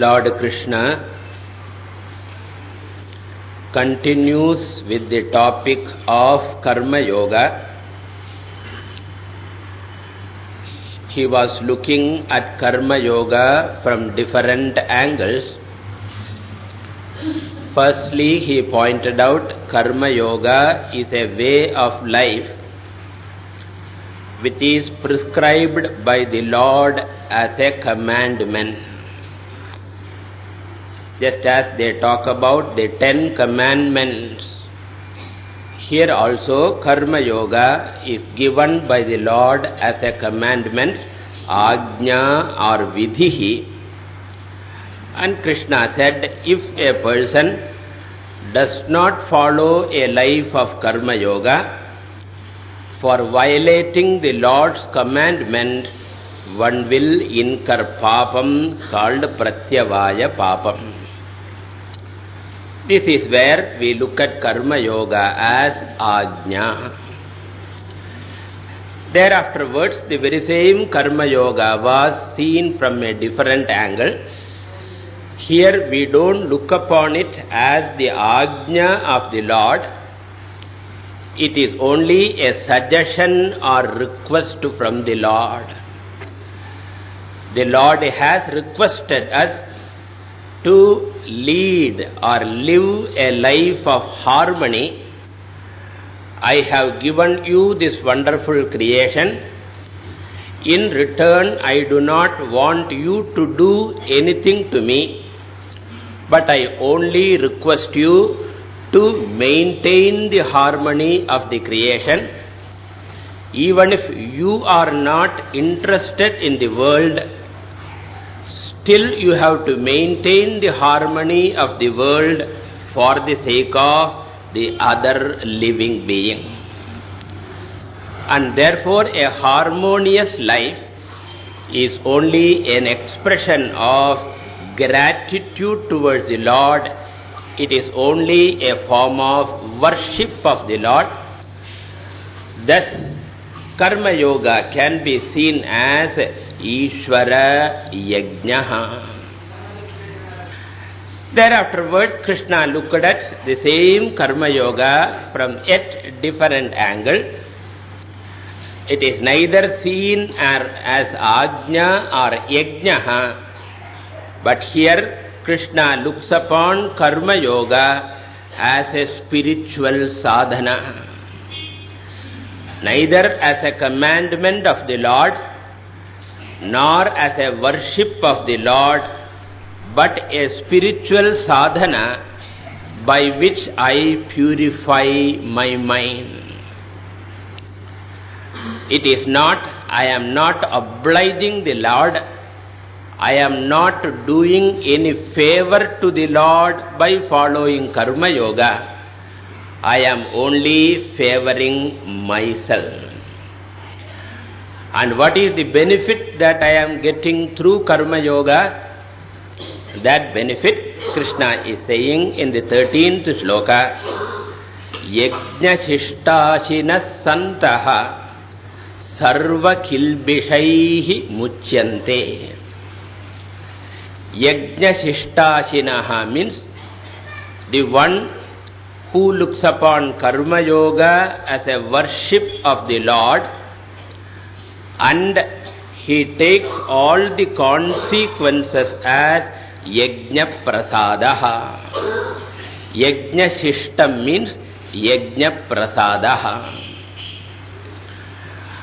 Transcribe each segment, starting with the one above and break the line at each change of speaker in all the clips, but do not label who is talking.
Lord Krishna continues with the topic of Karma Yoga. He was looking at Karma Yoga from different angles. Firstly, he pointed out Karma Yoga is a way of life which is prescribed by the Lord as a commandment just as they talk about the Ten Commandments. Here also Karma Yoga is given by the Lord as a commandment, Ajna or Vidhihi. And Krishna said, if a person does not follow a life of Karma Yoga, for violating the Lord's commandment, one will incur papam called Pratyavaya papam. This is where we look at Karma Yoga as Ajna. Thereafterwards, the very same Karma Yoga was seen from a different angle. Here we don't look upon it as the Ajna of the Lord. It is only a suggestion or request from the Lord. The Lord has requested us to lead or live a life of harmony, I have given you this wonderful creation. In return, I do not want you to do anything to me, but I only request you to maintain the harmony of the creation. Even if you are not interested in the world, still you have to maintain the harmony of the world for the sake of the other living being. And therefore a harmonious life is only an expression of gratitude towards the Lord. It is only a form of worship of the Lord. Thus, Karma Yoga can be seen as Ishvara Yajnaha. Thereafterwards, Krishna looked at the same Karma Yoga from yet different angle. It is neither seen as Ajna or Yajnaha, but here Krishna looks upon Karma Yoga as a spiritual sadhana. Neither as a commandment of the Lord, nor as a worship of the Lord, but a spiritual sadhana by which I purify my mind. It is not, I am not obliging the Lord, I am not doing any favor to the Lord by following Karma Yoga. I am only favoring myself. And what is the benefit that I am getting through Karma Yoga? That benefit, Krishna is saying in the 13th sloka, Yajna Shishtashinas Santaha Sarva Kilbishaihi Muchyante. Yajna Shishtashinaha means the one who looks upon Karma Yoga as a worship of the Lord and he takes all the consequences as yajna prasadaha. Yajna shishtam means yajna prasadaha.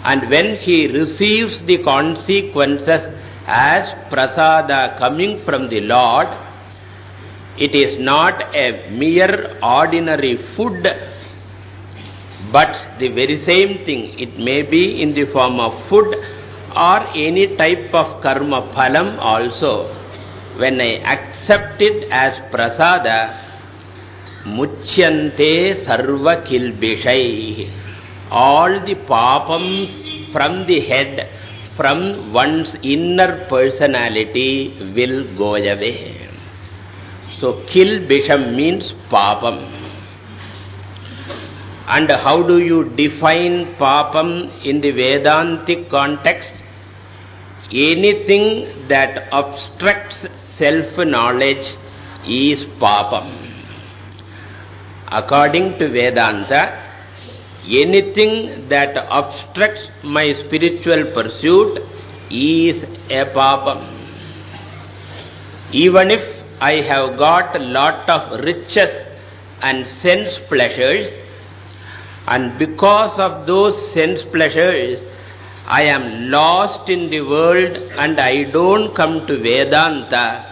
And when he receives the consequences as prasada coming from the Lord, it is not a mere ordinary food but the very same thing, it may be in the form of food or any type of karma phalam also. When I accept it as prasada, muchyante sarva kilbishai. All the papams from the head, from one's inner personality will go away. So kilbisham means papam. And how do you define papam in the Vedantic context? anything that obstructs self-knowledge is papam. According to Vedanta, anything that obstructs my spiritual pursuit is a papam. Even if I have got a lot of riches and sense pleasures, and because of those sense pleasures, I am lost in the world and I don't come to Vedanta,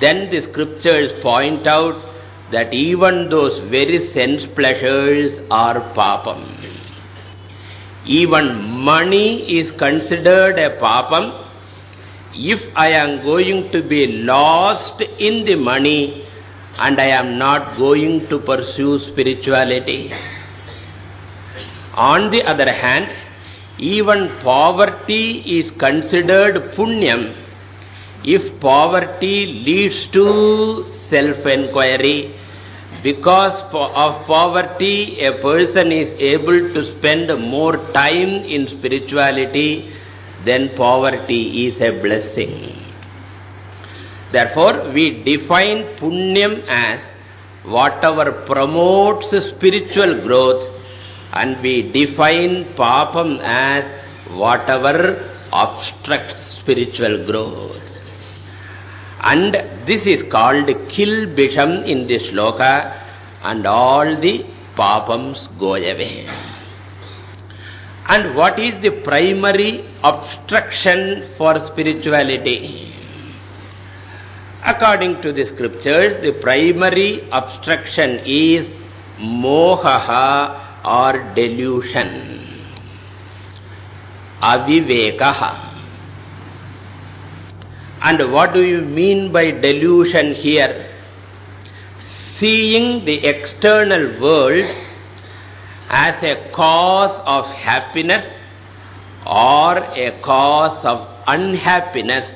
then the scriptures point out that even those very sense pleasures are papam. Even money is considered a papam. If I am going to be lost in the money and I am not going to pursue spirituality. On the other hand, even poverty is considered punyam if poverty leads to self-enquiry. Because of poverty, a person is able to spend more time in spirituality, then poverty is a blessing. Therefore, we define punyam as whatever promotes spiritual growth and we define papam as whatever obstructs spiritual growth. And this is called kilbisham in this sloka and all the papams go away. And what is the primary obstruction for spirituality? According to the scriptures, the primary obstruction is mohaha or delusion. Avivekaha. And what do you mean by delusion here? Seeing the external world as a cause of happiness or a cause of unhappiness,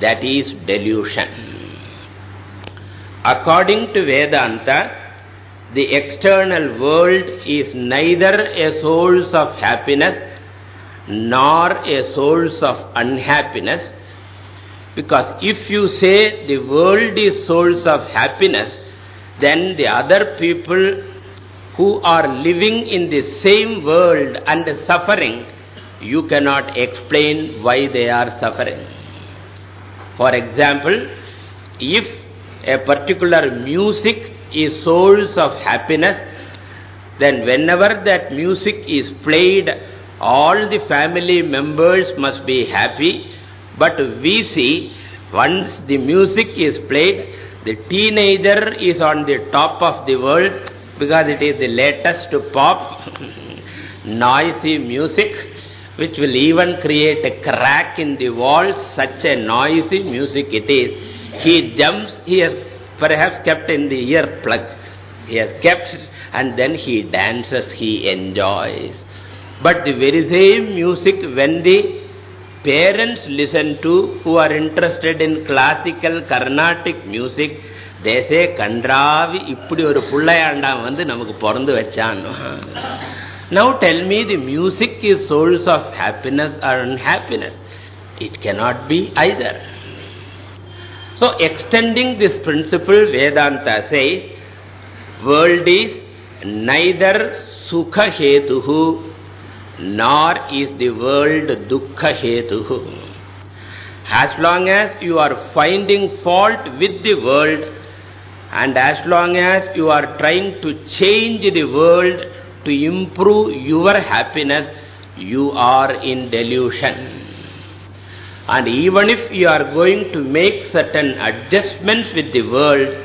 that is delusion. According to Vedanta, the external world is neither a source of happiness nor a source of unhappiness, because if you say the world is source of happiness, then the other people who are living in the same world and suffering, you cannot explain why they are suffering. For example, if a particular music is source of happiness, then whenever that music is played, all the family members must be happy, but we see, once the music is played, the teenager is on the top of the world because it is the latest pop, noisy music, which will even create a crack in the walls, such a noisy music it is. He jumps, he has perhaps kept in the ear plug. He has kept and then he dances, he enjoys. But the very same music when the parents listen to who are interested in classical Carnatic music, they say, Kandravi, இப்படி ஒரு புள்ளையாண்டான் வந்து நமக்கு பிறந்து வச்சான். Now tell me the music is source of happiness or unhappiness. It cannot be either. So extending this principle, Vedanta says, world is neither sukha hetuhu nor is the world dukkha hetuhu. As long as you are finding fault with the world and as long as you are trying to change the world to improve your happiness, you are in delusion. And even if you are going to make certain adjustments with the world,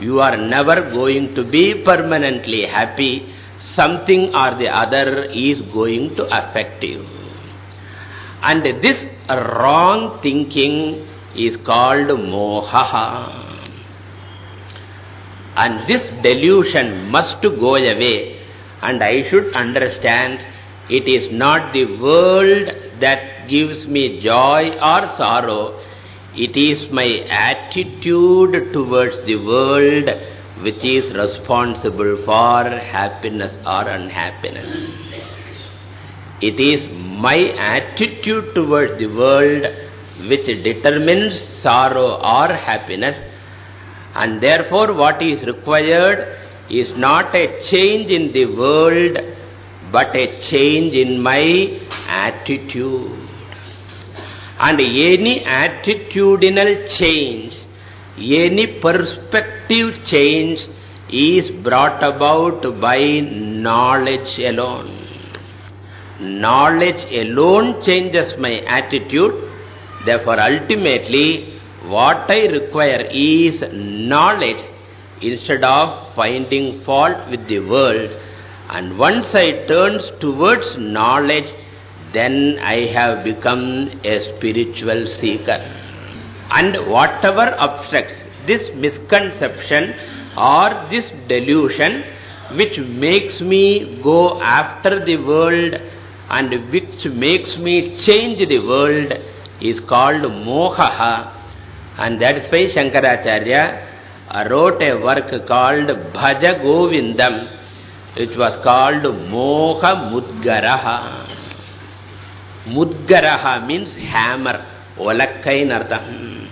you are never going to be permanently happy something or the other is going to affect you. And this wrong thinking is called moha. And this delusion must go away. And I should understand it is not the world that gives me joy or sorrow. It is my attitude towards the world which is responsible for happiness or unhappiness. It is my attitude towards the world which determines sorrow or happiness. And therefore what is required is not a change in the world, but a change in my attitude. And any attitudinal change, any perspective change is brought about by knowledge alone. Knowledge alone changes my attitude. Therefore, ultimately, what I require is knowledge instead of finding fault with the world. And once I turn towards knowledge, then I have become a spiritual seeker. And whatever obstructs this misconception or this delusion which makes me go after the world and which makes me change the world is called mohaha. And that's why Shankaracharya wrote a work called Bhaja Govindam, which was called Moha Mudgaraha. Mudgaraha means hammer, olakkai nartham.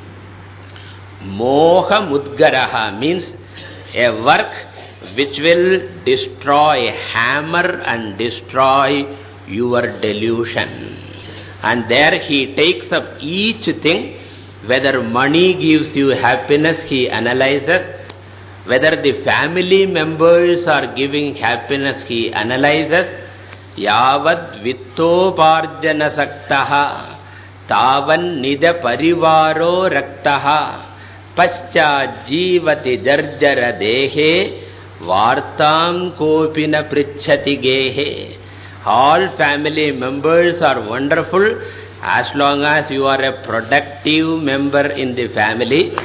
Moha Mudgaraha means a work which will destroy, a hammer and destroy your delusion. And there he takes up each thing, whether money gives you happiness, he analyzes, whether the family members are giving happiness, he analyzes, yavad vittoparjana saktaha, tavan nida parivaro raktaha, pascha jivati jarjara dehe, vartam kopina prichati gehe. All family members are wonderful As long as you are a productive member in the family,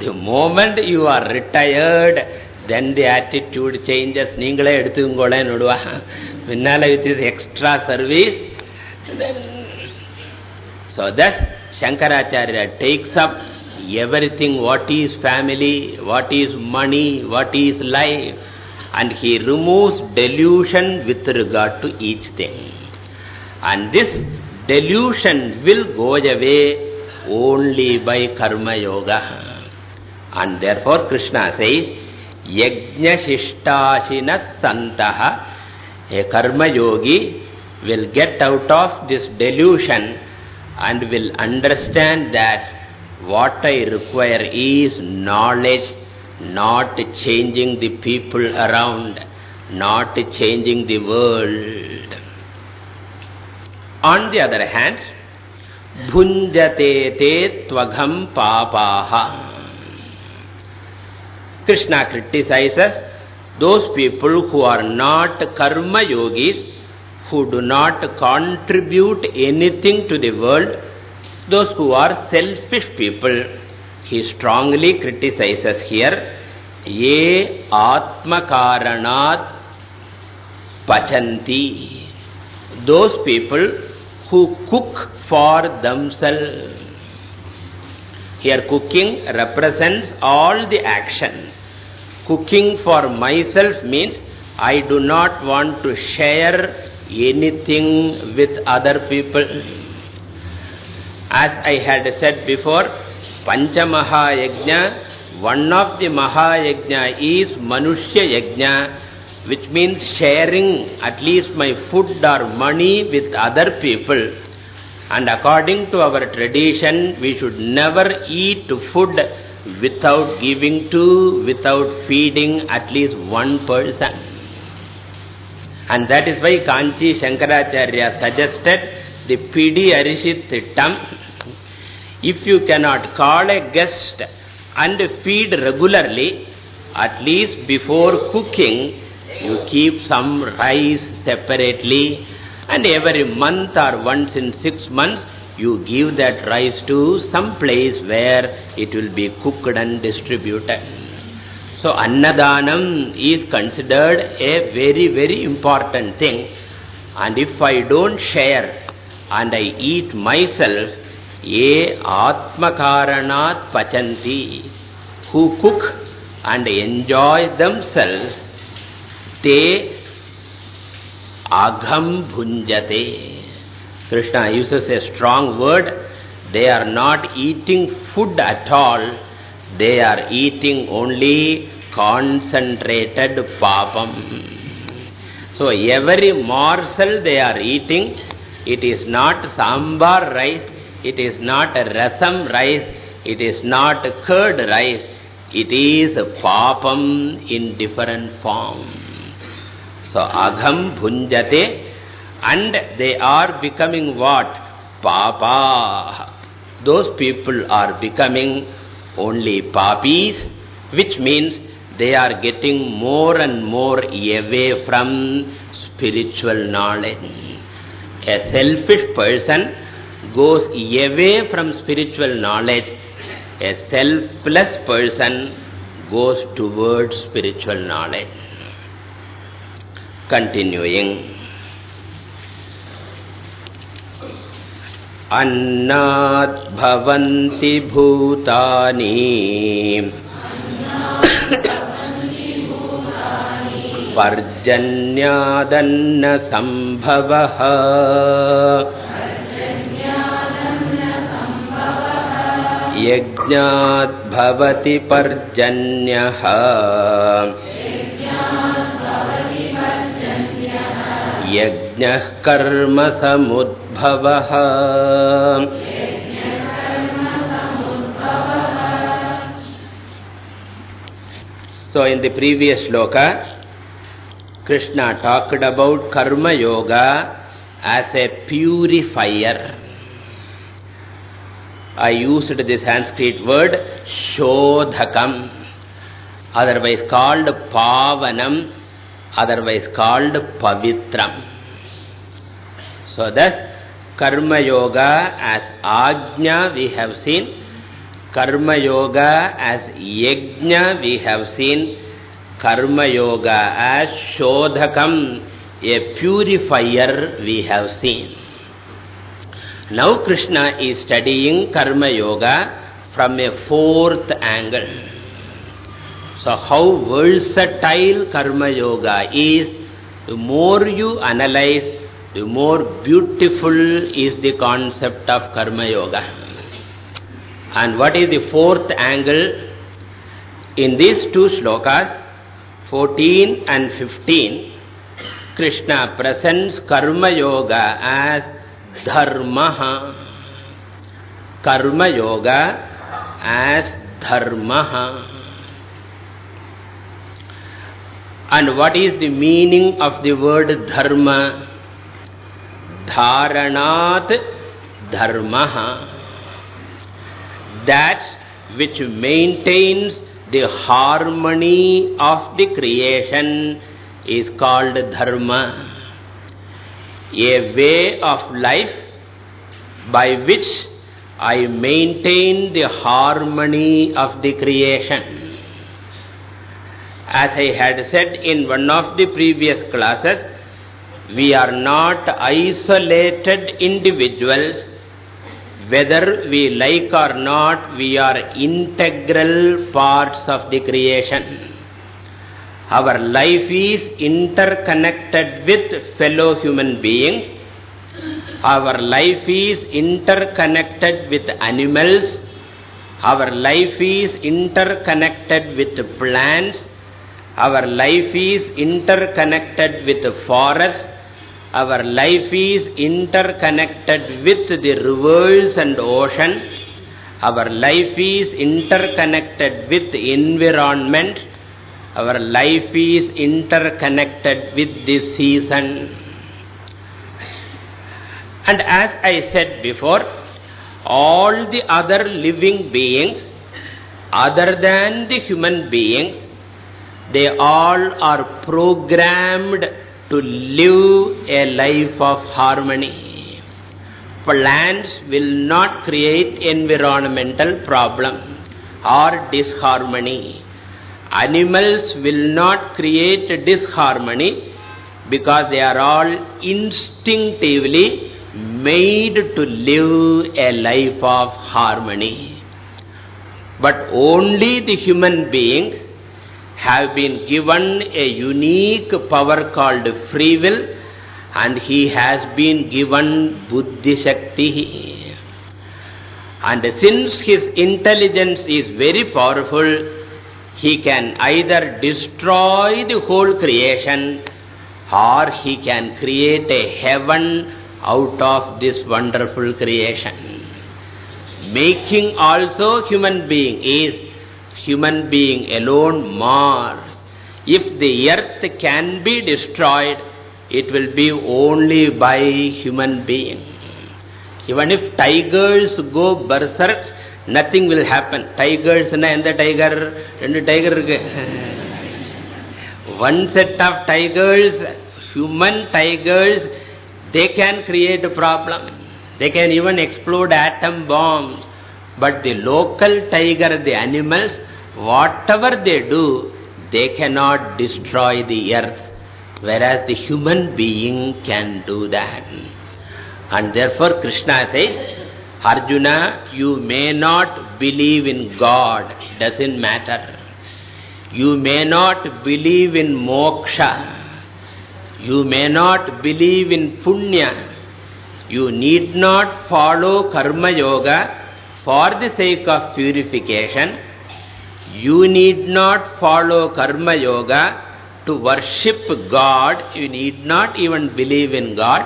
the moment you are retired, then the attitude changes. neengale eduthungola nodua pinnala with his extra service then so thus shankaracharya takes up everything what is family what is money what is life and he removes delusion with regard to each thing. And this delusion will go away only by karma yoga. And therefore Krishna says, Yajna Santaha, a karma yogi will get out of this delusion and will understand that what I require is knowledge not changing the people around, not changing the world. On the other hand, bhunjate te tvagam papaha. Krishna criticizes those people who are not karma yogis, who do not contribute anything to the world, those who are selfish people, he strongly criticizes here, ye atmakaranat pachanti. Those people who cook for themselves. Here cooking represents all the actions. Cooking for myself means I do not want to share anything with other people. As I had said before, Panchamaha Yajna, one of the Mahayajna is Manushya Yajna, which means sharing at least my food or money with other people. And according to our tradition, we should never eat food without giving to, without feeding at least one person. And that is why Kanchi Shankaracharya suggested the Pidi Arishit. If you cannot call a guest and feed regularly, at least before cooking, you keep some rice separately and every month or once in six months, you give that rice to some place where it will be cooked and distributed. So, Annadanam is considered a very, very important thing. And if I don't share and I eat myself, ye atmakaranat pachanti, who cook and enjoy themselves, ते अघम भुंजते। Krishna uses a strong word they are not eating food at all they are eating only concentrated पापम so every morsel they are eating it is not sambar rice it is not rasam rice it is not curd rice it is पापम in different form So agham bhunjate and they are becoming what? Papa. Those people are becoming only papis, which means they are getting more and more away from spiritual knowledge. A selfish person goes away from spiritual knowledge. A selfless person goes towards spiritual knowledge. Continuing. अन्नात् भवन्ति भूतानि पर्जन्यादन्नसम्भवः यज्ञात् भवति पर्जन्यः यज्ञः कर्मसमुद्भवः So in the previous sloka, Krishna talked about Karma Yoga as a purifier. I used the Sanskrit word Shodhakam, otherwise called Pavanam, otherwise called Pavitram. So thus, Karma Yoga as Ajna we have seen, Karma Yoga as Yajna we have seen, Karma Yoga as Shodhakam, a purifier we have seen. Now Krishna is studying Karma Yoga from a fourth angle. So how versatile Karma Yoga is, the more you analyze, the more beautiful is the concept of Karma Yoga. And what is the fourth angle? In these two slokas, 14 and 15, Krishna presents Karma Yoga as Dharmaha. Karma Yoga as Dharmaha. And what is the meaning of the word Dharma? Dharanat Dharmaha. That which maintains the harmony of the creation is called Dharma a way of life by which I maintain the harmony of the creation. As I had said in one of the previous classes, we are not isolated individuals. Whether we like or not, we are integral parts of the creation. Our life is interconnected with fellow human beings. Our life is interconnected with animals. Our life is interconnected with plants. Our life is interconnected with the forest. Our life is interconnected with the rivers and ocean. Our life is interconnected with the environment. Our life is interconnected with the season. And as I said before, all the other living beings, other than the human beings, they all are programmed to live a life of harmony. Plants will not create environmental problem or disharmony. Animals will not create disharmony because they are all instinctively made to live a life of harmony. But only the human beings have been given a unique power called free will and he has been given buddhi shakti. And since his intelligence is very powerful, he can either destroy the whole creation or he can create a heaven out of this wonderful creation. Making also human being is human being alone Mars. If the earth can be destroyed, it will be only by human being. Even if tigers go berserk, nothing will happen. Tigers na and the tiger, rendu tiger One set of tigers, human tigers, they can create a problem. They can even explode atom bombs. But the local tiger, the animals, whatever they do, they cannot destroy the earth. Whereas the human being can do that. And therefore Krishna says, Arjuna, you may not believe in God, doesn't matter. You may not believe in moksha. You may not believe in punya. You need not follow karma yoga for the sake of purification. You need not follow karma yoga to worship God. You need not even believe in God.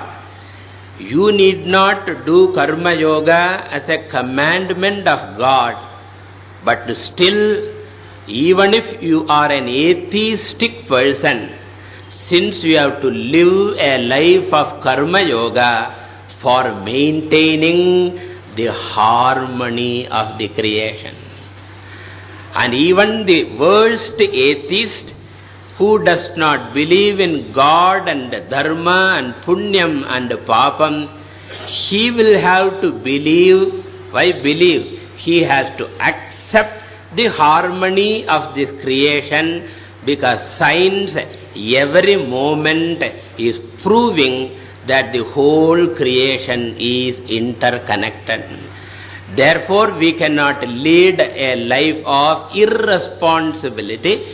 You need not do karma yoga as a commandment of God. But still, even if you are an atheistic person, since you have to live a life of karma yoga for maintaining the harmony of the creation. And even the worst atheist who does not believe in God and dharma and punyam and papam, he will have to believe. Why believe? He has to accept the harmony of this creation because science every moment is proving that the whole creation is interconnected. Therefore, we cannot lead a life of irresponsibility.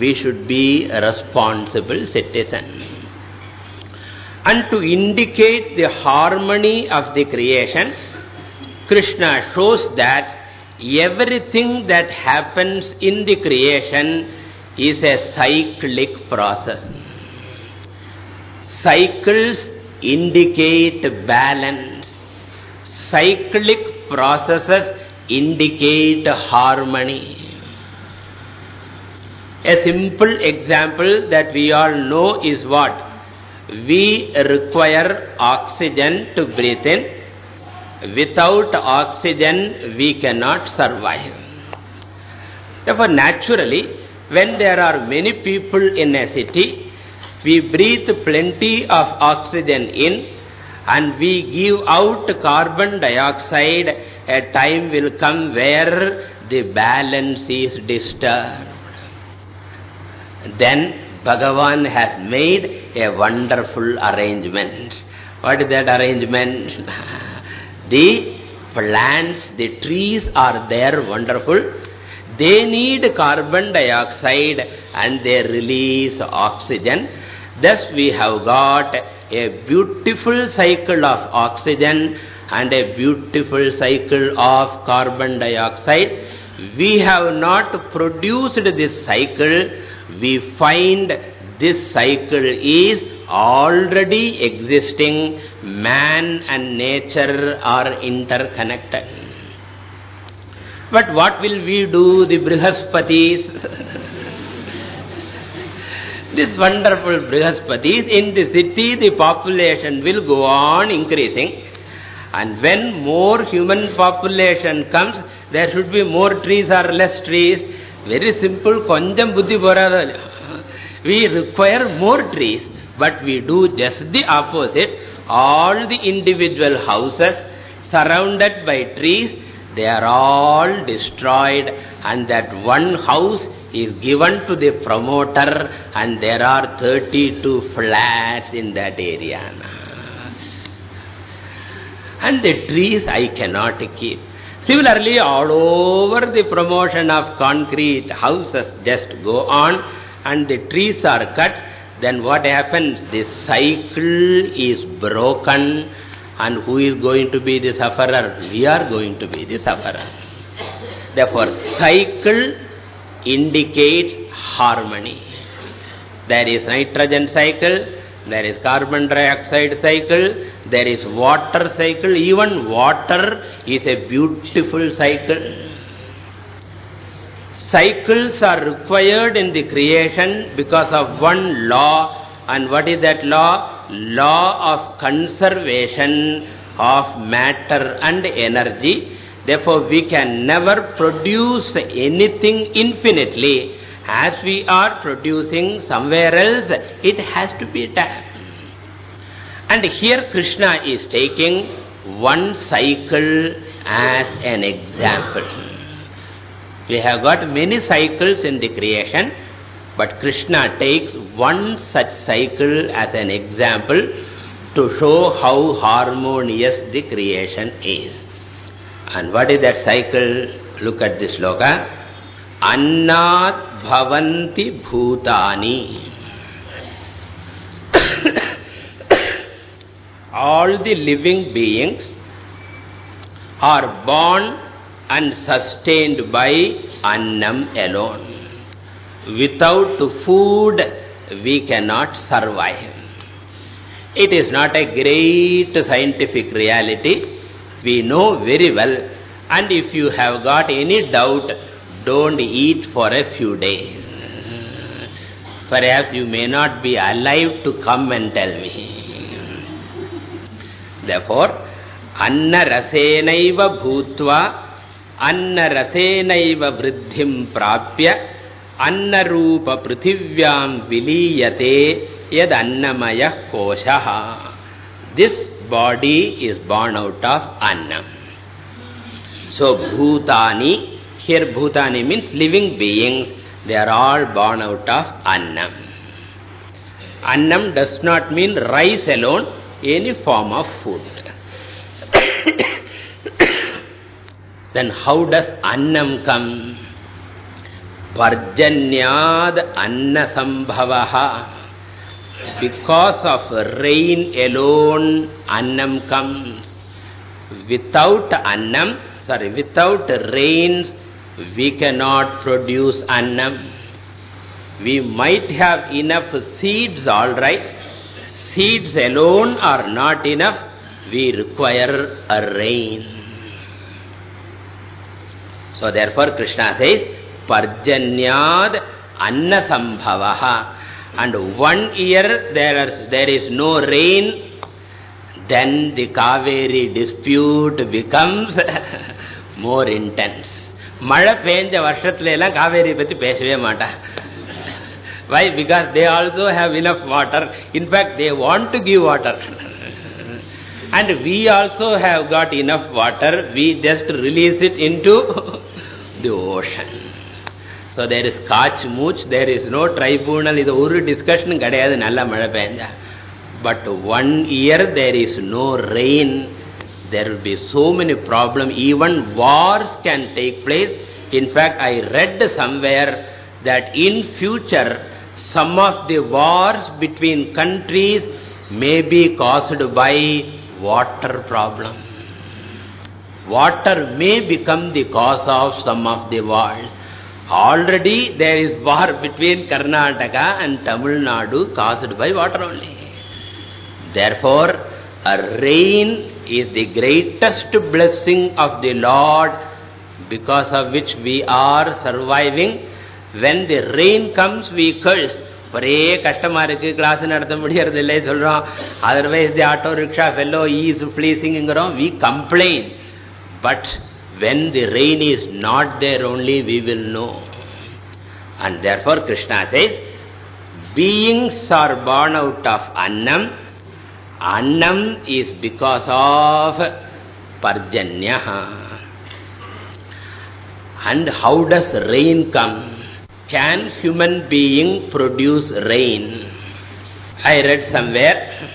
We should be a responsible citizen. And to indicate the harmony of the creation, Krishna shows that everything that happens in the creation is a cyclic process. Cycles indicate balance. Cyclic processes indicate harmony. A simple example that we all know is what? We require oxygen to breathe in. Without oxygen, we cannot survive. Therefore, naturally, when there are many people in a city, we breathe plenty of oxygen in and we give out carbon dioxide, a time will come where the balance is disturbed. Then Bhagavan has made a wonderful arrangement. What is that arrangement? the plants, the trees are there wonderful. They need carbon dioxide and they release oxygen. Thus we have got a beautiful cycle of oxygen and a beautiful cycle of carbon dioxide. We have not produced this cycle. We find this cycle is already existing. Man and nature are interconnected. But what will we do, the Brihaspatis? this wonderful Brihaspatis, in the city the population will go on increasing. And when more human population comes, there should be more trees or less trees. Very simple, konjam buddhi. We require more trees, but we do just the opposite. All the individual houses surrounded by trees, they are all destroyed and that one house is given to the promoter and there are 32 flats in that area. And the trees I cannot keep. Similarly, all over the promotion of concrete houses just go on and the trees are cut. then what happens? The cycle is broken and who is going to be the sufferer? We are going to be the sufferer. Therefore, cycle indicates harmony. There is nitrogen cycle, there is carbon dioxide cycle, there is water cycle. Even water is a beautiful cycle. Cycles are required in the creation because of one law. And what is that law? Law of conservation of matter and energy. Therefore, we can never produce anything infinitely. As we are producing somewhere else, it has to be done. And here Krishna is taking one cycle as an example. We have got many cycles in the creation, but Krishna takes one such cycle as an example to show how harmonious the creation is. And what is that cycle? Look at this sloka. Annat bhavanti bhutani. All the living beings are born and sustained by annam alone. Without food, we cannot survive. It is not a great scientific reality We know very well. And if you have got any doubt, don't eat for a few days. Perhaps you may not be alive to come and tell me. Therefore, anna rasenaiva bhutva अन्नरसेनैव वृद्धिं प्राप्य अन्नरूप पृथिव्यां विलीयते यदन्नमयः कोशः This body is born out of annam. So bhutani, here bhutani means living beings, they are all born out of annam. Annam does not mean rice alone, any form of food. Then how does annam come? Parjanyad anna sambhavaha. Because of rain alone, annam comes. Without annam, sorry, without rains, we cannot produce annam. We might have enough seeds, all right. Seeds alone are not enough. We require a rain. So therefore Krishna says, Parjanyad Anna Sambhavaha. And one year there is, there is no rain, then the Kaveri dispute becomes more intense. மழை பெஞ்ச வருஷத்துல எல்லாம் காவேரி பத்தி பேசவே மாட்டா why because they also have enough water in fact they want to give water and we also have got enough water we just release it into the ocean. So there is catch mooch, there is no tribunal, இது ஒரு discussion கிடையாது நல்ல மழை பெஞ்சா. But one year there is no rain, there will be so many problems, even wars can take place. In fact, I read somewhere that in future, some of the wars between countries may be caused by water problem. Water may become the cause of some of the wars. Already there is war between Karnataka and Tamil Nadu caused by water only. Therefore, a rain is the greatest blessing of the Lord because of which we are surviving. When the rain comes, we curse. ஒரே கஷ்டமா இருக்கு class நடத்த முடியறது இல்லை சொல்றோம் otherwise the auto rickshaw fellow is பிளீசிங்கிறோம் we complain but when the rain is not there only we will know. And therefore Krishna says, beings are born out of Annam. Annam is because of Parjanyaha. And how does rain come? Can human being produce rain? I read somewhere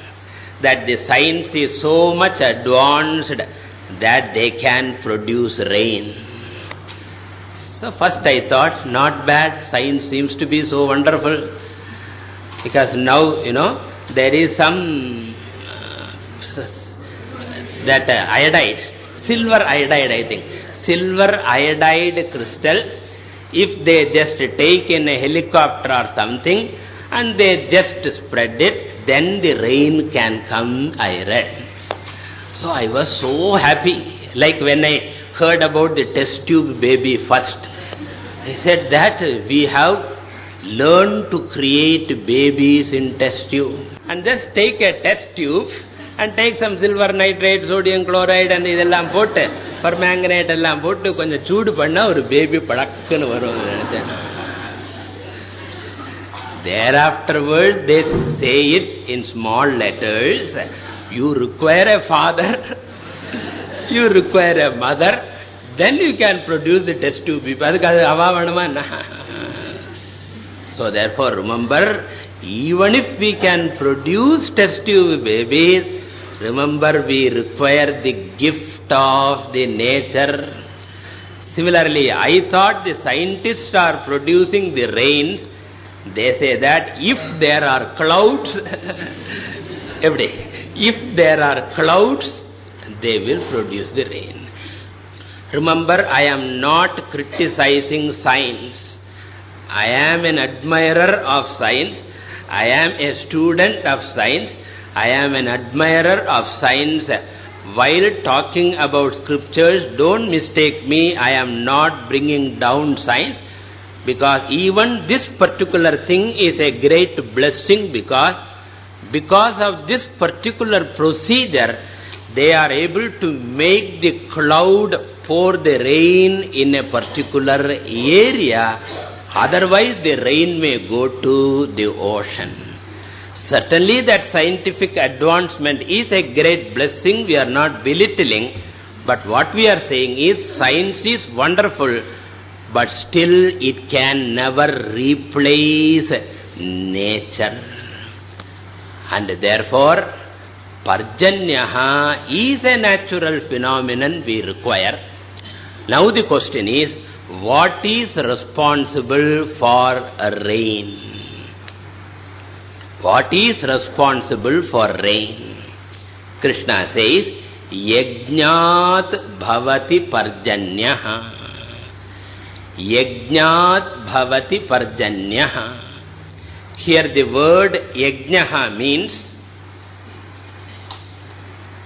that the science is so much advanced that they can produce rain. So first I thought, not bad, science seems to be so wonderful. Because now, you know, there is some uh, that uh, iodide, silver iodide I think, silver iodide crystals, if they just take in a helicopter or something and they just spread it, then the rain can come, I read. So I was so happy, like when I heard about the test tube baby first. I said that we have learned to create babies in test tube. And just take a test tube and take some silver nitrate, sodium chloride and இதெல்லாம் போட்டு permanganate எல்லாம் போட்டு கொஞ்சம் சூடு பண்ணா ஒரு baby பழக்குன்னு வரும் Thereafterwards they say it in small letters. you require a father, you require a mother, then you can produce the test tube. So therefore, remember, even if we can produce test tube babies, remember we require the gift of the nature. Similarly, I thought the scientists are producing the rains. They say that if there are clouds, every day, if there are clouds, they will produce the rain. Remember, I am not criticizing science. I am an admirer of science. I am a student of science. I am an admirer of science. While talking about scriptures, don't mistake me. I am not bringing down science. Because even this particular thing is a great blessing because, because of this particular procedure, they are able to make the cloud pour the rain in a particular area Otherwise, the rain may go to the ocean. Certainly, that scientific advancement is a great blessing. We are not belittling. But what we are saying is, science is wonderful, but still it can never replace nature. And therefore, Parjanyaha is a natural phenomenon we require. Now the question is, what is responsible for rain? What is responsible for rain? Krishna says, Yajnat bhavati parjanyaha. Yajnat bhavati parjanyaha. Here the word yajnaha means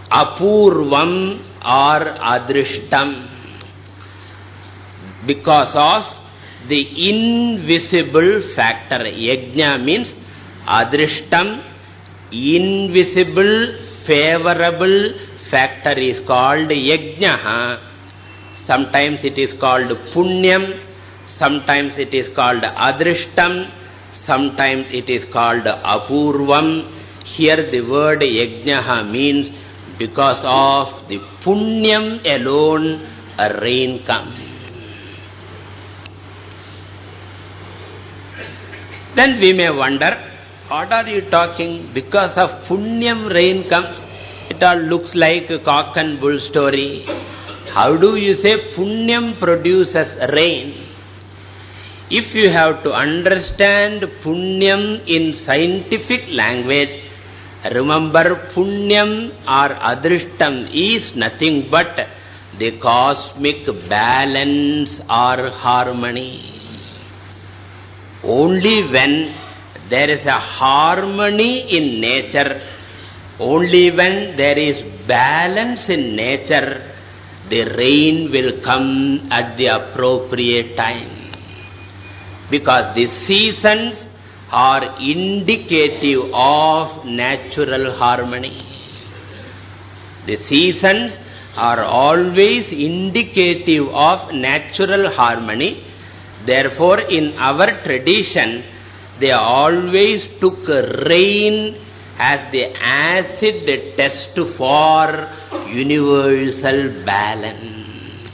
apurvam or adrishtam because of the invisible factor. Yajna means adrishtam, invisible, favorable factor is called yajnaha. Sometimes it is called punyam, sometimes it is called adrishtam, sometimes it is called apurvam. Here the word yajnaha means because of the punyam alone a rain comes. Then we may wonder, what are you talking? Because of punyam rain comes. It all looks like a cock and bull story. How do you say punyam produces rain? If you have to understand punyam in scientific language, remember punyam or adrishtam is nothing but the cosmic balance or harmony. Only when there is a harmony in nature, only when there is balance in nature, the rain will come at the appropriate time. Because the seasons are indicative of natural harmony. The seasons are always indicative of natural harmony Therefore, in our tradition, they always took rain as the acid test for universal balance,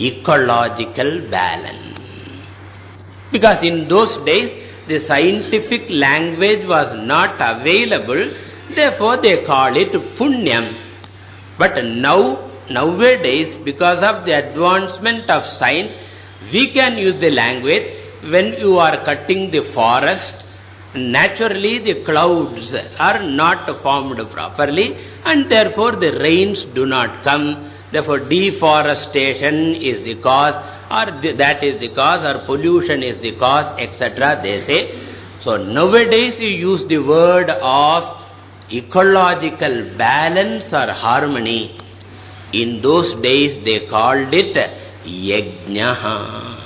ecological balance. Because in those days, the scientific language was not available, therefore they call it punyam. But now, nowadays, because of the advancement of science, we can use the language when you are cutting the forest naturally the clouds are not formed properly and therefore the rains do not come. Therefore deforestation is the cause or the, that is the cause or pollution is the cause etc. they say. So nowadays you use the word of ecological balance or harmony. In those days they called it yajnaha.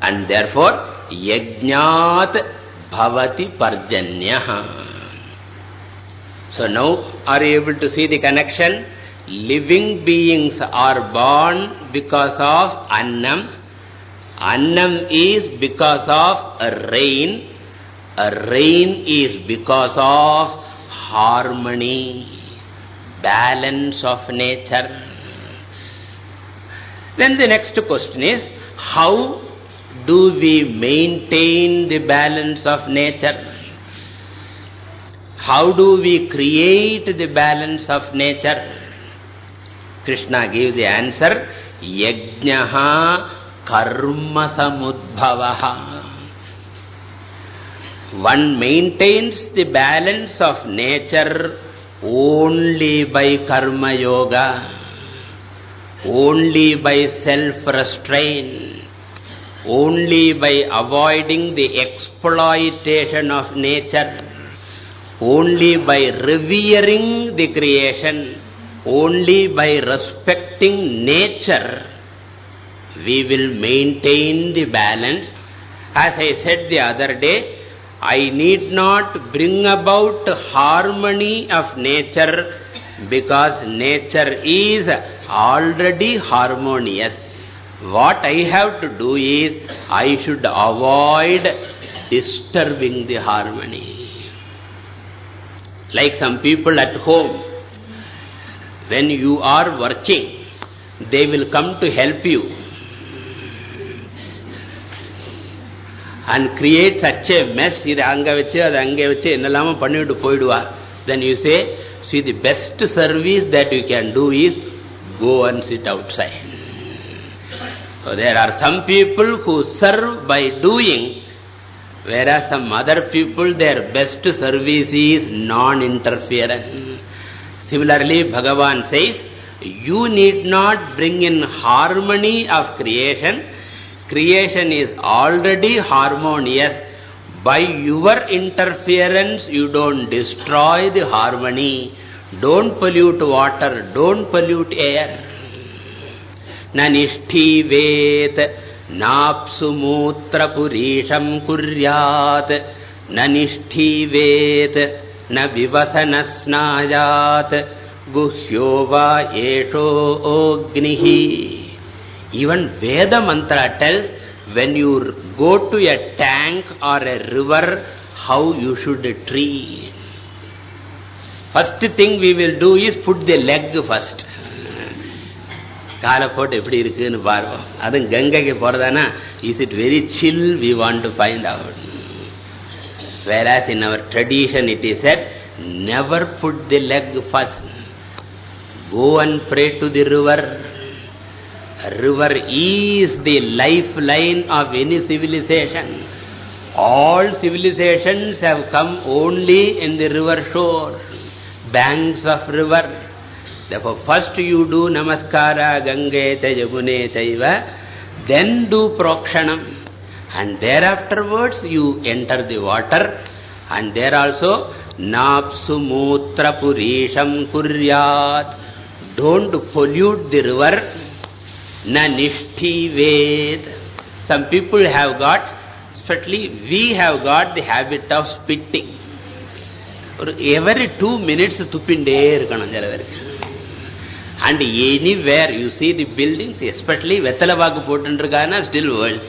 And therefore yajnat bhavati parjanyaha. So now are you able to see the connection? Living beings are born because of annam. Annam is because of a rain. A rain is because of harmony, balance of nature. Then the next question is, how do we maintain the balance of nature? How do we create the balance of nature? Krishna gave the answer, Yajnaha karma samudbhavaha. One maintains the balance of nature only by karma yoga, only by self-restraint only by avoiding the exploitation of nature, only by revering the creation, only by respecting nature, we will maintain the balance. As I said the other day, I need not bring about harmony of nature because nature is already harmonious. What I have to do is, I should avoid disturbing the harmony. Like some people at home, when you are working, they will come to help you and create such a mess, இது அங்க வச்சு அது அங்க வச்சு என்னெல்லாம பண்ணிட்டு போயிடுவா. Then you say, see the best service that you can do is go and sit outside. So there are some people who serve by doing, whereas some other people, their best service is non-interference. Similarly, Bhagavan says, you need not bring in harmony of creation, creation is already harmonious. By your interference, you don't destroy the harmony. Don't pollute water, don't pollute air. Nanishtivet napsumutra purisham kuryat Nanishtivet न விவசனஸ்நாயாத் குஹ்யோ வா ஏஷோ ஓக்னிஹி even Veda mantra tells when you go to a tank or a river how you should treat first thing we will do is put the leg first காலை போட்டு எப்படி இருக்குன்னு பார்ப்போம் அதுவும் கங்கைக்கு போறதானா is it very chill we want to find out whereas in our tradition it is said never put the leg first go and pray to the river river is the lifeline of any civilization. All civilizations have come only in the river shore, banks of river. Therefore, first you do namaskara gange yamune chaiva, then do prokshanam. And thereafterwards you enter the water and there also napsu mutra purisham kuryat. Don't pollute the river na nishti ved. Some people have got, especially we have got the habit of spitting. Every two minutes tupinde irukkanam. And anywhere you see the buildings, especially Vettalabagu potundirukana still world.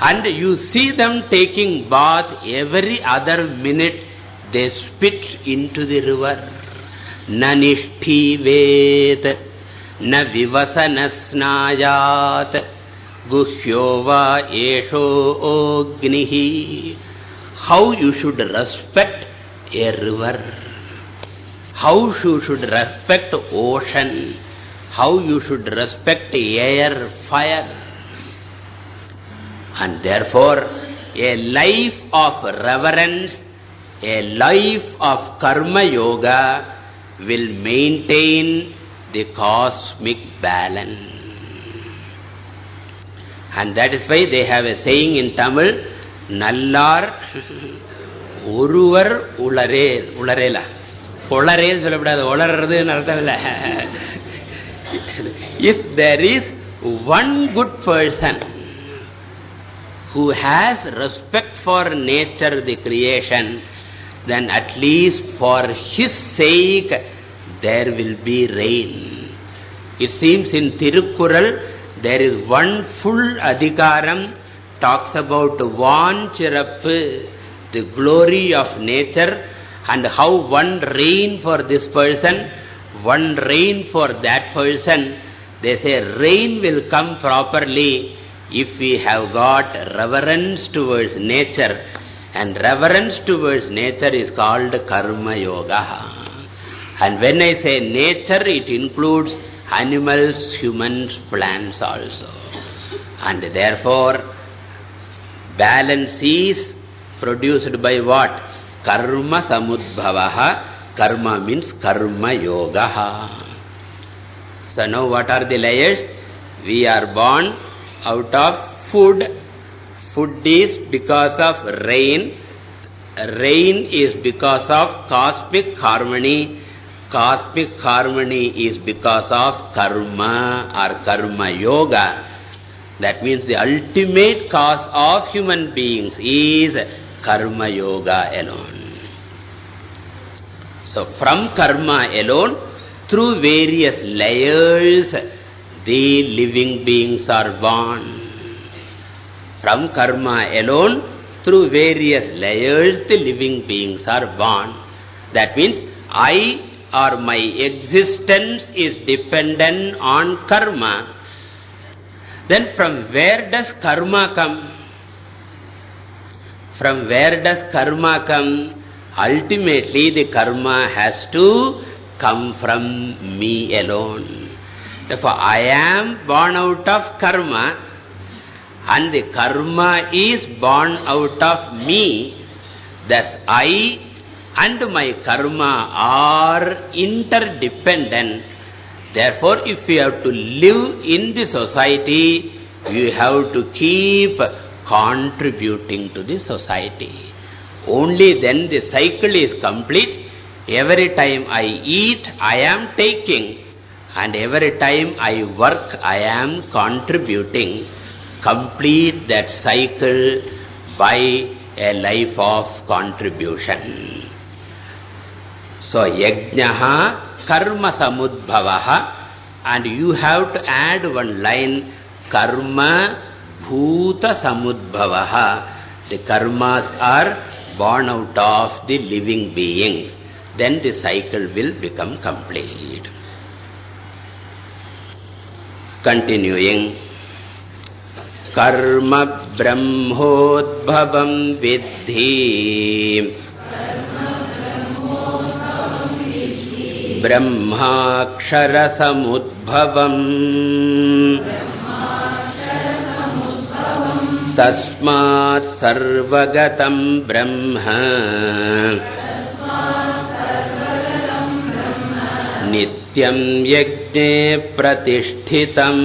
And you see them taking bath every other minute they spit into the river. Nanishti vet na vivasanasnayat guhyo va esho ognihi how you should respect a river. How you should respect ocean. How you should respect air fire and therefore a life of reverence, a life of karma yoga will maintain the cosmic balance. And that is why they have a saying in Tamil, Nallar ஒருவர் உளரே உளரேல உளரேன்னு சொல்லக்கூடாது உளறது அர்த்தம் இல்லை if there is one good person who has respect for nature, the creation, then at least for his sake there will be rain. It seems in Tirukural there is one full adhikaram talks about Vanchirappu, the glory of nature and how one rain for this person, one rain for that person. They say rain will come properly if we have got reverence towards nature. And reverence towards nature is called karma yoga. And when I say nature, it includes animals, humans, plants also. And therefore, balance is produced by what? Karma samudbhavaha. Karma means karma yoga. So now what are the layers? We are born out of food. Food is because of rain. Rain is because of cosmic harmony. Cosmic harmony is because of karma or karma yoga. That means the ultimate cause of human beings is karma yoga alone. So from karma alone, through various layers, the living beings are born. From karma alone, through various layers, the living beings are born. That means, I or my existence is dependent on karma. Then from where does karma come? From where does karma come? Ultimately, the karma has to come from me alone. Therefore, I am born out of karma and the karma is born out of me. Thus, I and my karma are interdependent. Therefore, if you have to live in the society, you have to keep contributing to the society. Only then the cycle is complete. Every time I eat, I am taking. And every time I work, I am contributing. Complete that cycle by a life of contribution. So, yajnaha karma samudbhavaha and you have to add one line karma bhuta samudbhavaha. The karmas are born out of the living beings. Then the cycle will become complete. Continuing कर्म ब्रह्मोद्भवं विद्धि ब्रह्माक्षरसमुद्भवम् तस्मात् सर्वगतं ब्रह्म नित् नित्यम् यज्ञे प्रतिष्ठितम्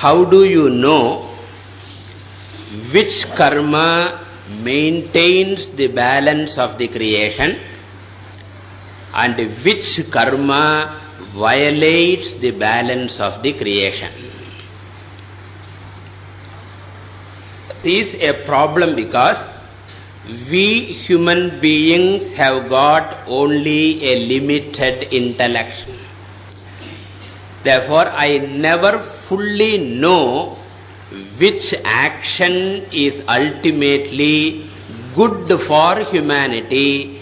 How do you know which karma maintains the balance of the creation and which karma violates the balance of the creation. This is a problem because we human beings have got only a limited intellect. Therefore, I never fully know which action is ultimately good for humanity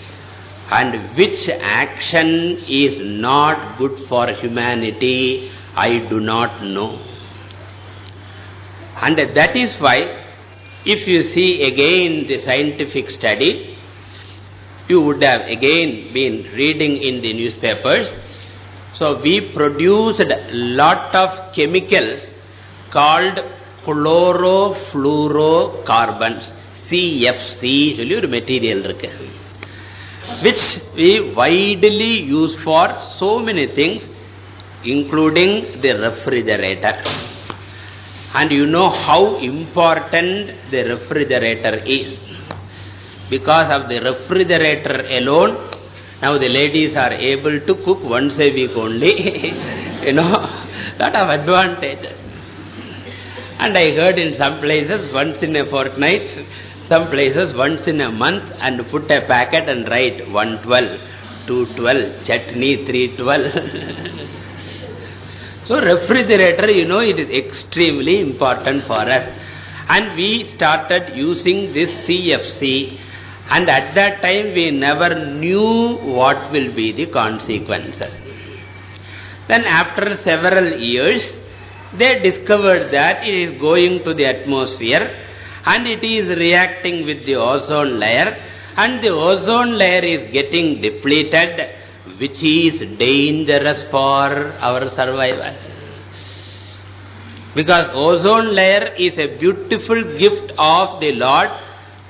and which action is not good for humanity, I do not know. And that is why, if you see again the scientific study, you would have again been reading in the newspapers, So we produced lot of chemicals called chlorofluorocarbons. CFC சொல்லி ஒரு material இருக்கு which we widely use for so many things including the refrigerator. And you know how important the refrigerator is. Because of the refrigerator alone, now the ladies are able to cook once a week only. you know, lot of advantages. And I heard in some places once in a fortnight, some places once in a month and put a packet and write 112, 212, chutney 312. so refrigerator, you know, it is extremely important for us. And we started using this CFC and at that time we never knew what will be the consequences. Then after several years, they discovered that it is going to the atmosphere and it is reacting with the ozone layer and the ozone layer is getting depleted which is dangerous for our survival. Because ozone layer is a beautiful gift of the Lord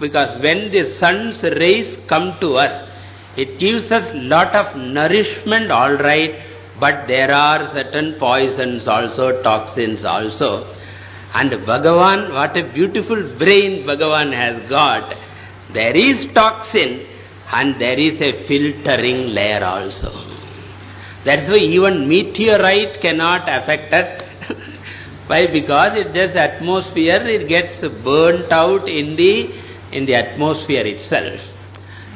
because when the sun's rays come to us, it gives us lot of nourishment all right, but there are certain poisons also, toxins also. And Bhagavan, what a beautiful brain Bhagavan has got. There is toxin and there is a filtering layer also. That's why even meteorite cannot affect us. why? Because it just atmosphere, it gets burnt out in the, in the atmosphere itself.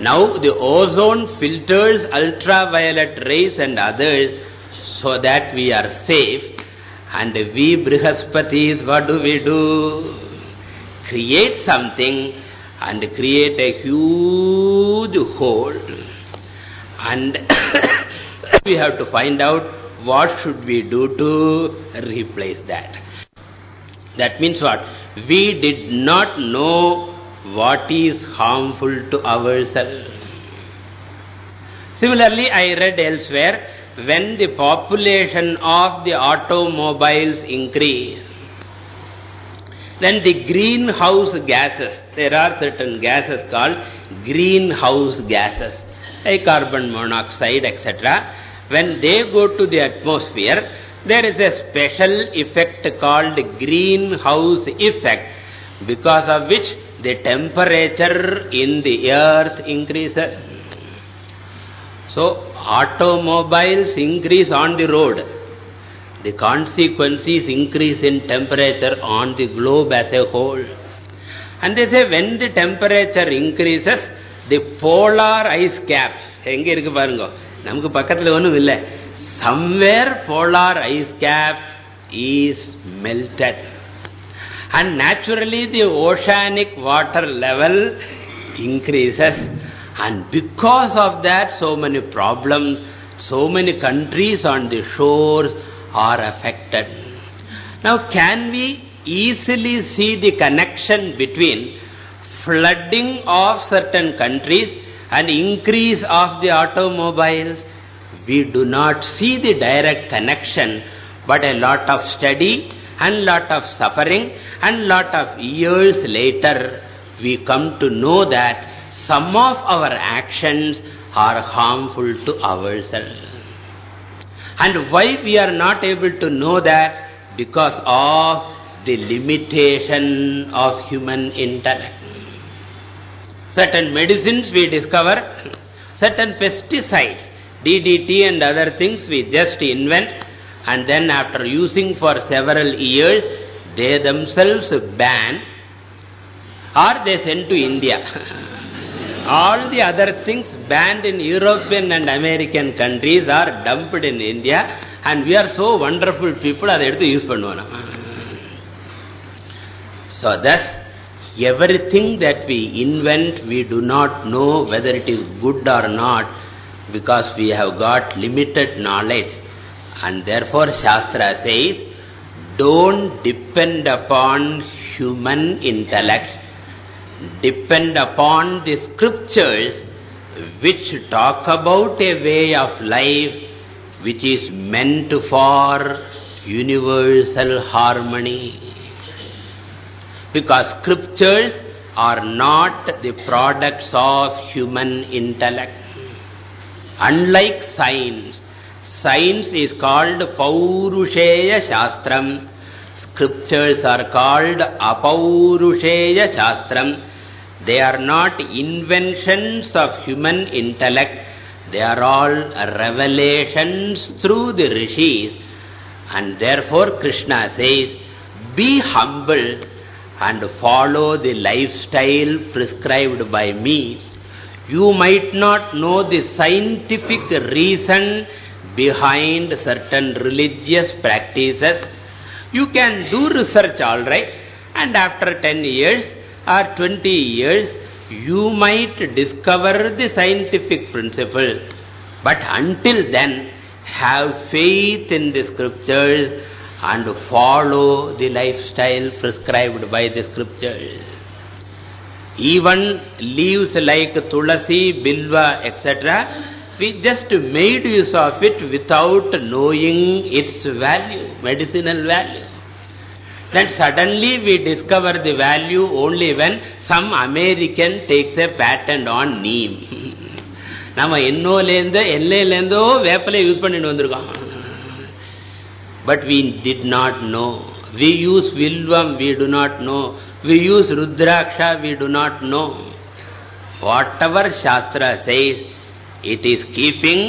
Now the ozone filters ultraviolet rays and others so that we are safe. And we Brihaspatis, what do we do? Create something and create a huge hole. And we have to find out what should we do to replace that. That means what? We did not know what is harmful to ourselves. Similarly, I read elsewhere, when the population of the automobiles increase, then the greenhouse gases, there are certain gases called greenhouse gases, like carbon monoxide, etc. When they go to the atmosphere, there is a special effect called greenhouse effect, because of which the temperature in the earth increases. So, automobiles increase on the road. The consequence is increase in temperature on the globe as a whole. And they say when the temperature increases, the polar ice caps, எங்க இருக்கு பாருங்க நமக்கு பக்கத்துல ஒண்ணும் இல்ல somewhere polar ice cap is melted and naturally the oceanic water level increases and because of that so many problems so many countries on the shores are affected now can we easily see the connection between flooding of certain countries and increase of the automobiles we do not see the direct connection but a lot of study and lot of suffering and lot of years later we come to know that some of our actions are harmful to ourselves. And why we are not able to know that? Because of the limitation of human intellect. Certain medicines we discover, certain pesticides, DDT and other things we just invent and then after using for several years, they themselves ban or they send to India. All the other things banned in European and American countries are dumped in India and we are so wonderful people அதை எடுத்து use பண்ணுவோம் So thus, everything that we invent, we do not know whether it is good or not because we have got limited knowledge. And therefore Shastra says, don't depend upon human intellect, depend upon the scriptures which talk about a way of life which is meant for universal harmony. Because scriptures are not the products of human intellect. Unlike science, science is called Paurusheya Shastram, scriptures are called Apaurusheya Shastram. They are not inventions of human intellect, they are all revelations through the rishis. And therefore Krishna says, be humble and follow the lifestyle prescribed by me. You might not know the scientific reason behind certain religious practices. You can do research all right and after 10 years or 20 years you might discover the scientific principle. But until then, have faith in the scriptures and follow the lifestyle prescribed by the scriptures. Even leaves like tulasi, bilva, etc., we just made use of it without knowing its value, medicinal value. Then suddenly we discover the value only when some American takes a patent on neem. நம்ம என்னோலேருந்து எல்லையிலேருந்தோ வேப்பலை use பண்ணிட்டு வந்திருக்கோம் But we did not know. We use Vilvam, we do not know. We use Rudraksha, we do not know. Whatever Shastra says, it is keeping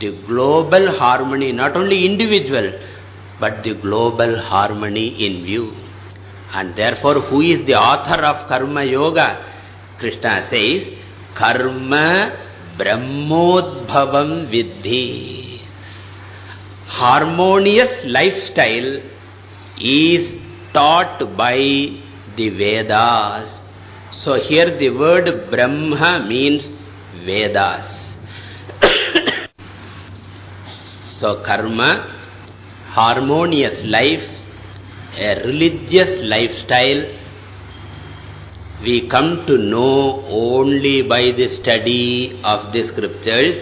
the global harmony, not only individual, but the global harmony in view. And therefore, who is the author of Karma Yoga? Krishna says, Karma Brahmodbhavam Vidhi. Harmonious lifestyle is taught by the Vedas. So here the word Brahma means Vedas. so karma harmonious life, a religious lifestyle, we come to know only by the study of the scriptures.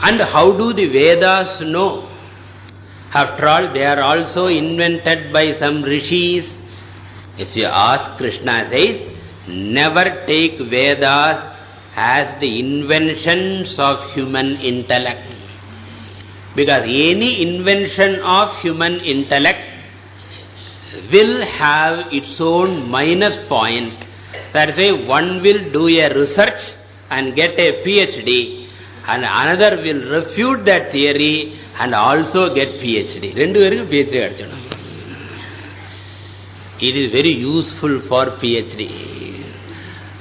And how do the Vedas know? After all, they are also invented by some rishis. If you ask, Krishna says, never take Vedas as the inventions of human intellect. Because any invention of human intellect will have its own minus points. That is why one will do a research and get a PhD and another will refute that theory and also get PhD. PhD. It is very useful for PhD.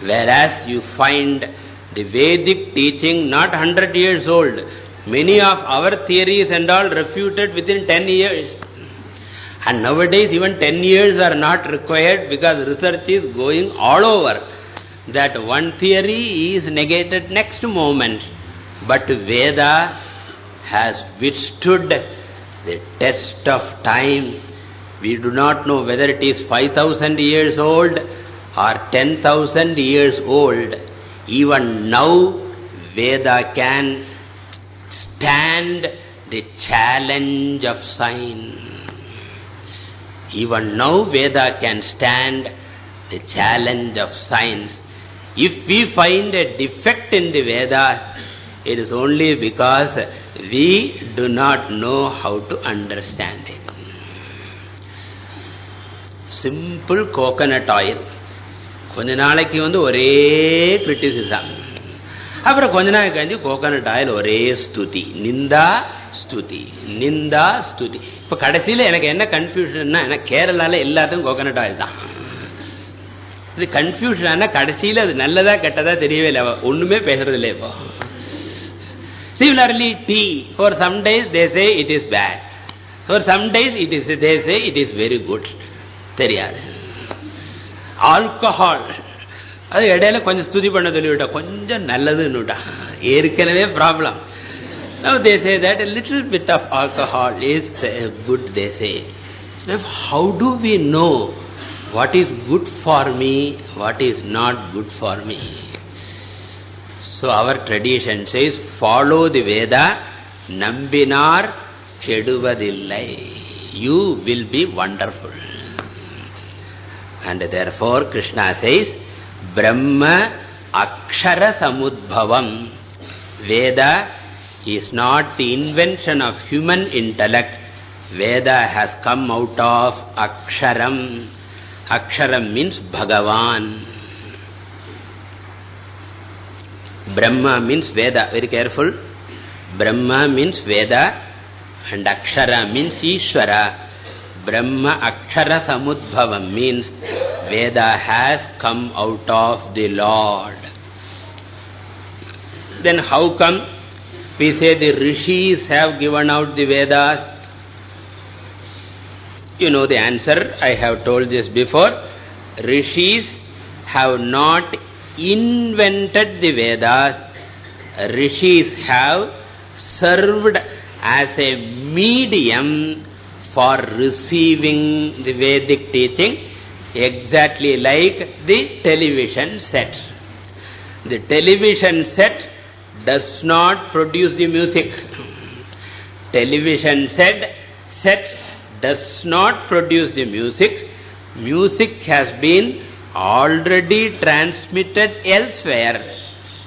Whereas you find the Vedic teaching not 100 years old. Many of our theories and all refuted within 10 years. And nowadays even 10 years are not required because research is going all over. That one theory is negated next moment. But Veda has withstood the test of time. We do not know whether it is 5,000 years old or 10,000 years old. Even now Veda can stand the challenge of science. Even now Veda can stand the challenge of science. If we find a defect in the Veda, it is only because we do not know how to understand it. Simple coconut oil. கொஞ்ச நாளைக்கு வந்து ஒரே criticism அப்புறம் கொஞ்ச நாள் கழிஞ்சு coconut oil ஒரே ஸ்துதி. நிந்தா ஸ்துதி. நிந்தா ஸ்துதி. இப்போ கடைசியில் எனக்கு என்ன கன்ஃபியூஷன்னா எனக்கு கேரளால எல்லாத்துக்கும் கோகனட் ஆயில் தான். இது கன்ஃபியூஷன் கடைசியில அது நல்லதா கெட்டதா தெரியவே இல்லை. ஒன்றுமே பேசுறது இல்லை இப்போ. Similarly, tea, for some days they say it is bad. For some days it is, they say it is very good. தெரியாது. ஆல்கஹால் அது இடையில கொஞ்சம் ஸ்துதி பண்ண சொல்லிவிட்டா கொஞ்சம் நல்லதுன்னுட்டா ஏற்கனவே problem Now they say that a little bit of alcohol is good, they say. Now how do we know what is good for me, what is not good for me? So our tradition says, follow the Veda, nambinar cheduvadillai. You will be wonderful. And therefore Krishna says, Brahma akshara samudbhavam. Veda is not the invention of human intellect. Veda has come out of aksharam. Aksharam means Bhagavan. Brahma means Veda. Very careful. Brahma means Veda and Akshara means Ishvara. Brahma Akshara Samudbhavam means Veda has come out of the Lord. Then how come we say the rishis have given out the Vedas? You know the answer, I have told this before. Rishis have not invented the Vedas. Rishis have served as a medium for receiving the Vedic teaching, exactly like the television set. The television set does not produce the music. television set, set does not produce the music. Music has been already transmitted elsewhere.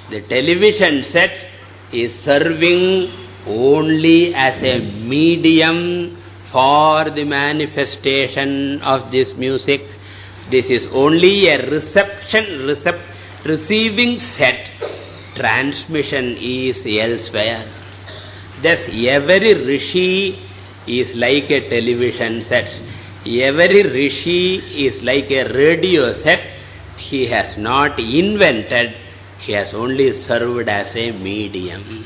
The television set is serving only as a medium for the manifestation of this music. This is only a reception, recept, receiving set. Transmission is elsewhere. Thus, every rishi is like a television set. Every rishi is like a radio set. He has not invented, he has only served as a medium.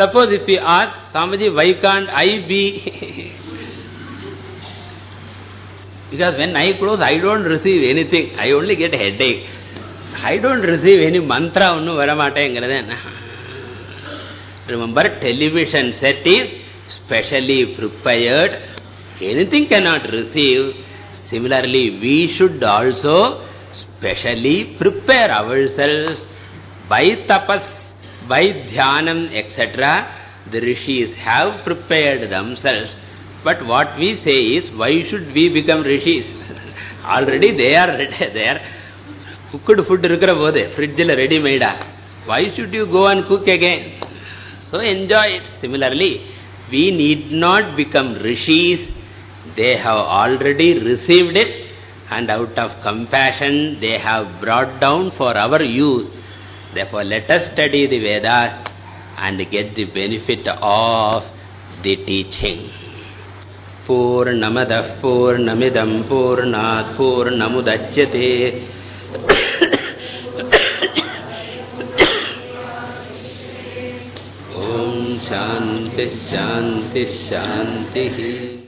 Suppose if we ask Swamiji, why can't I be? because when I close, I don't receive anything. I only get headache. I don't receive any mantra. Remember, television set is specially prepared. Anything cannot receive. Similarly, we should also specially prepare ourselves by tapas, by dhyanam, etc. The rishis have prepared themselves. But what we say is, why should we become rishis? Already they are there. Cooked food irukra bode, fridge ready made. Why should you go and cook again? So enjoy it. Similarly, we need not become rishis. They have already received it and out of compassion they have brought down for our use. Therefore, let us study the Vedas and get the benefit of the teaching. Purnamadah Purnamidam Purnat Purnamudachyate Om Shanti Shanti Shanti